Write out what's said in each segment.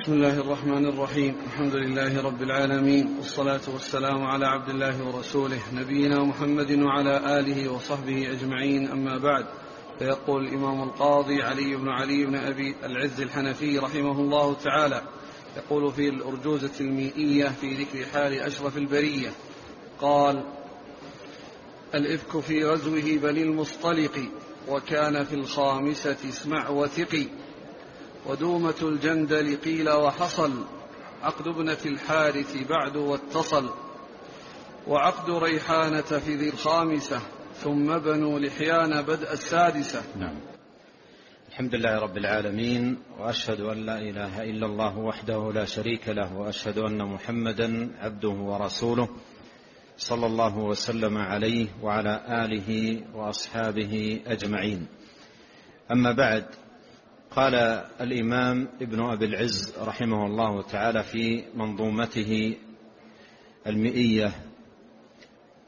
بسم الله الرحمن الرحيم. الحمد لله رب العالمين والصلاة والسلام على عبد الله ورسوله نبينا محمد وعلى آله وصحبه أجمعين أما بعد. فيقول الإمام القاضي علي بن علي بن أبي العز الحنفي رحمه الله تعالى يقول في الأرجوزة المئية في ذكر حال أشرف البرية قال الإفك في غزوه بني المصطلق وكان في الخامسة اسمع وثقي. ودومة الجندل قيل وحصل عقد ابنة الحارث بعد واتصل وعقد ريحانة في ذي الخامسة ثم بنو لحيان بدء السادسة. نعم. الحمد لله رب العالمين وأشهد أن لا إله إلا الله وحده لا شريك له وأشهد أن محمدا عبده ورسوله صلى الله وسلم عليه وعلى آله وأصحابه أجمعين. أما بعد قال الإمام ابن أبي العز رحمه الله تعالى في منظومته المئية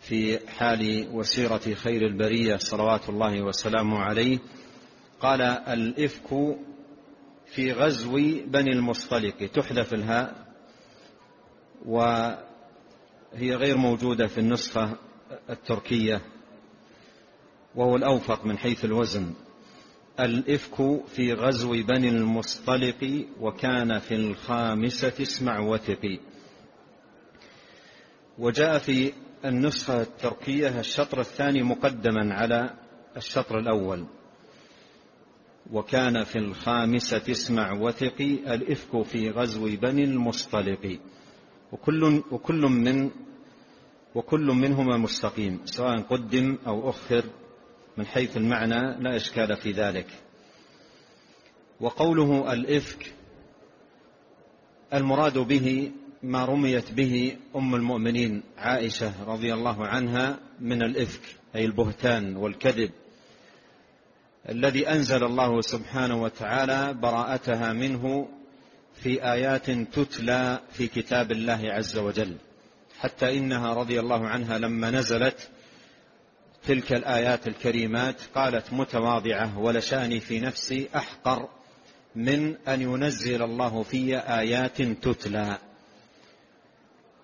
في حال وسيرة خير البرية صلوات الله وسلامه عليه قال الإفك في غزو بني المصطلق تحذف الهاء وهي غير موجودة في النسخة التركية وهو الأوفق من حيث الوزن. الإفك في غزو بني المصطلق وكان في الخامسة اسمع وثقي. وجاء في النسخة التركية الشطر الثاني مقدما على الشطر الأول. وكان في الخامسة اسمع وثقي الإفك في غزو بني المصطلق. وكل, وكل من وكل منهما مستقيم سواء قدم أو أخر من حيث المعنى لا إشكال في ذلك. وقوله الإفك المراد به ما رميت به أم المؤمنين عائشة رضي الله عنها من الإفك أي البهتان والكذب الذي أنزل الله سبحانه وتعالى براءتها منه في آيات تتلى في كتاب الله عز وجل حتى إنها رضي الله عنها لما نزلت تلك الآيات الكريمات قالت متواضعة ولشاني في نفسي أحقر من أن ينزل الله في آيات تتلى.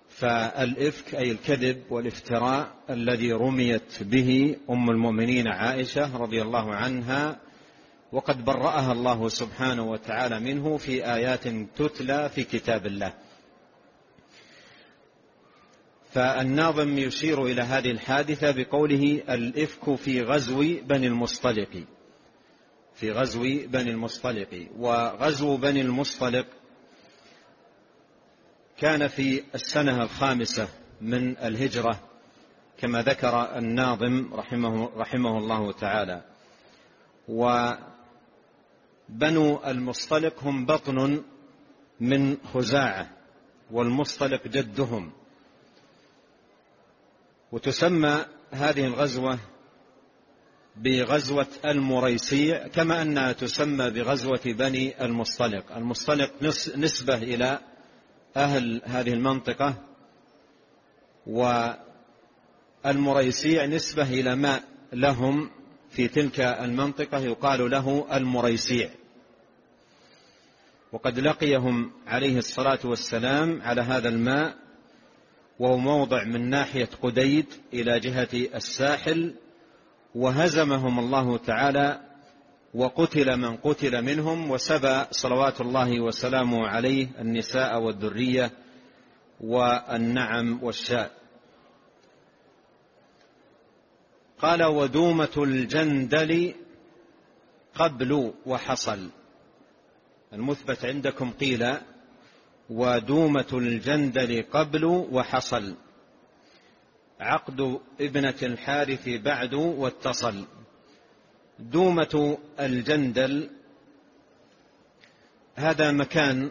فالإفك أي الكذب والافتراء الذي رميت به أم المؤمنين عائشة رضي الله عنها وقد برأها الله سبحانه وتعالى منه في آيات تتلى في كتاب الله. فالناظم يشير إلى هذه الحادثة بقوله الإفك في غزو بني المصطلق. في غزو بني المصطلق. وغزو بني المصطلق كان في السنة الخامسة من الهجرة كما ذكر الناظم رحمه, رحمه الله تعالى. وبنو المصطلق هم بطن من خزاعة والمصطلق جدهم. وتسمى هذه الغزوة بغزوة المريسيع كما أنها تسمى بغزوة بني المصطلق. المصطلق نسبة إلى أهل هذه المنطقة والمريسيع نسبة إلى ماء لهم في تلك المنطقة يقال له المريسيع. وقد لقيهم عليه الصلاة والسلام على هذا الماء وهو موضع من ناحية قديد إلى جهة الساحل وهزمهم الله تعالى وقتل من قتل منهم وسبى صلوات الله وسلامه عليه النساء والذرية والنعم والشاء قال ودومة الجندل قبل وحصل. المثبت عندكم قيل ودومة الجندل قبل وحصل. عقد ابنة الحارث بعد واتصل. دومة الجندل هذا مكان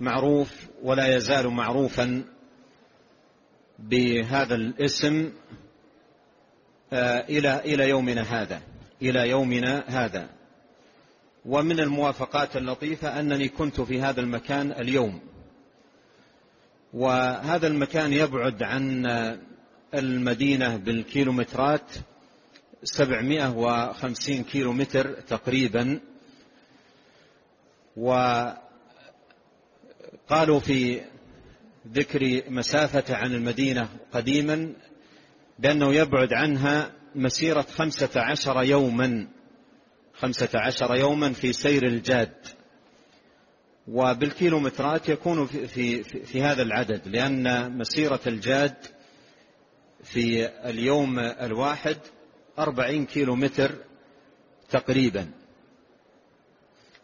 معروف ولا يزال معروفا بهذا الاسم آه، إلى إلى يومنا هذا إلى يومنا هذا. ومن الموافقات اللطيفة أنني كنت في هذا المكان اليوم. وهذا المكان يبعد عن المدينة بالكيلومترات سبعمائة وخمسين كيلو متر تقريبا. قالوا في ذكر مسافة عن المدينة قديما بأنه يبعد عنها مسيرة خمسة عشر يوما خمسة عشر يوما في سير الجاد. وبالكيلومترات يكون في, في, في هذا العدد لأن مسيرة الجاد في اليوم الواحد أربعين كيلو متر تقريبا.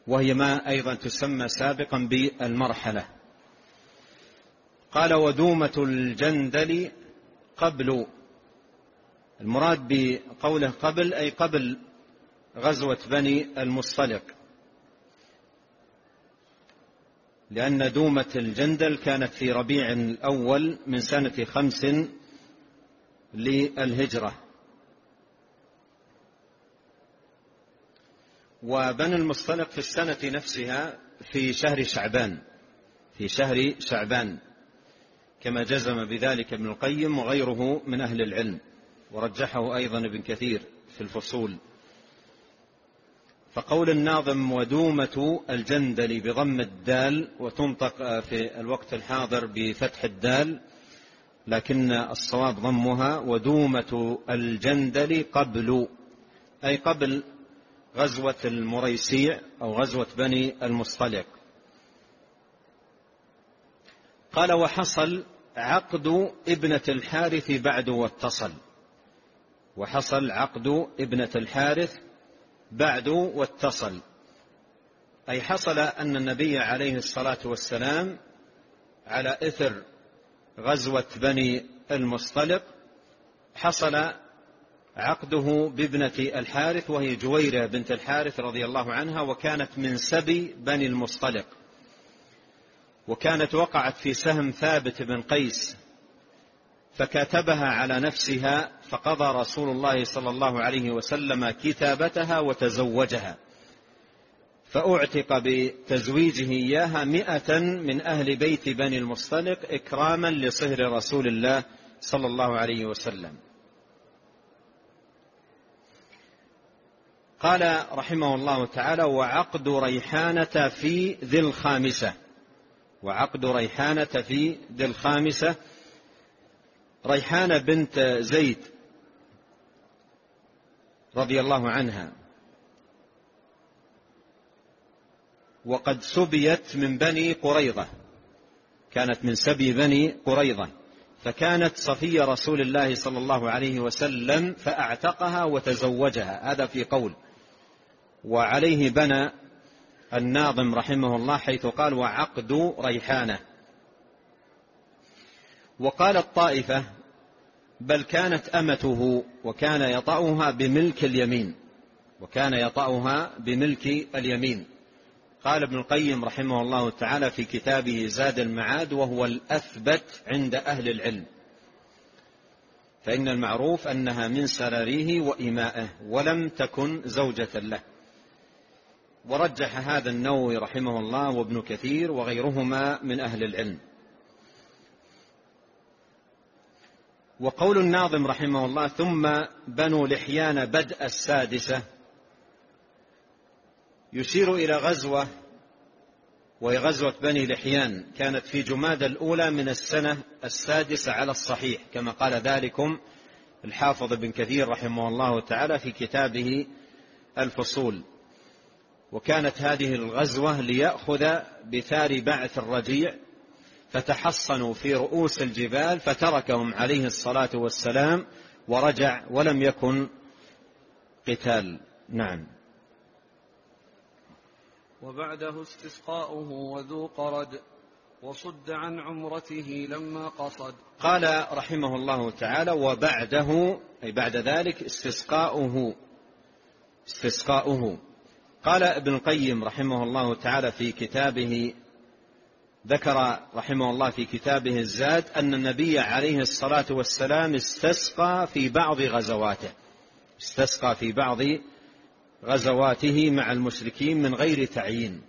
وهي ما أيضا تسمى سابقا بالمرحلة. قال ودومة الجندل قبل. المراد بقوله قبل أي قبل غزوة بني المصطلق. لأن دومة الجندل كانت في ربيع الأول من سنة خمس للهجرة. وبني المصطلق في السنة نفسها في شهر شعبان في شهر شعبان كما جزم بذلك ابن القيم وغيره من أهل العلم ورجحه أيضا ابن كثير في الفصول. فقول الناظم ودومة الجندل بضم الدال وتنطق في الوقت الحاضر بفتح الدال لكن الصواب ضمها ودومة الجندل قبل أي قبل غزوة المريسيع أو غزوة بني المصطلق. قال وحصل عقد ابنة الحارث بعد واتصل. وحصل عقد ابنة الحارث بعد واتصل. أي حصل أن النبي عليه الصلاة والسلام على إثر غزوة بني المصطلق حصل عقده بابنة الحارث وهي جويرة بنت الحارث رضي الله عنها وكانت من سبي بني المصطلق. وكانت وقعت في سهم ثابت بن قيس. فكاتبها على نفسها فقضى رسول الله صلى الله عليه وسلم كتابتها وتزوجها. فأعتق بتزويجه إياها مئة من أهل بيت بني المصطلق إكراما لصهر رسول الله صلى الله عليه وسلم. قال رحمه الله تعالى وعقد ريحانة في ذي الخامسة. وعقد ريحانة في ذي الخامسة ريحانة بنت زيد رضي الله عنها. وقد سبيت من بني قريظة. كانت من سبي بني قريظة. فكانت صفية رسول الله صلى الله عليه وسلم فأعتقها وتزوجها. هذا في قول. وعليه بنى الناظم رحمه الله حيث قال وعقد ريحانة وقال الطائفة بل كانت أمته وكان يطأها بملك اليمين وكان يطأها بملك اليمين. قال ابن القيم رحمه الله تعالى في كتابه زاد المعاد وهو الأثبت عند أهل العلم. فإن المعروف أنها من سراريه وإمائه ولم تكن زوجة له. ورجح هذا النووي رحمه الله وابن كثير وغيرهما من أهل العلم. وقول الناظم رحمه الله ثم بنو لحيان بدء السادسة. يشير إلى غزوة وهي غزوة بني لحيان. كانت في جماد الأولى من السنة السادسة على الصحيح كما قال ذلكم الحافظ بن كثير رحمه الله تعالى في كتابه الفصول. وكانت هذه الغزوة ليأخذ بثار بعث الرجيع فتحصنوا في رؤوس الجبال فتركهم عليه الصلاة والسلام ورجع ولم يكن قتال. نعم. وبعده استسقاؤه وذو قرد وصد عن عمرته لما قصد. قال رحمه الله تعالى وبعده أي بعد ذلك استسقاؤه استسقاؤه. قال ابن القيم رحمه الله تعالى في كتابه ذكر رحمه الله في كتابه الزاد أن النبي عليه الصلاة والسلام استسقى في بعض غزواته. استسقى في بعض غزواته مع المشركين من غير تعيين.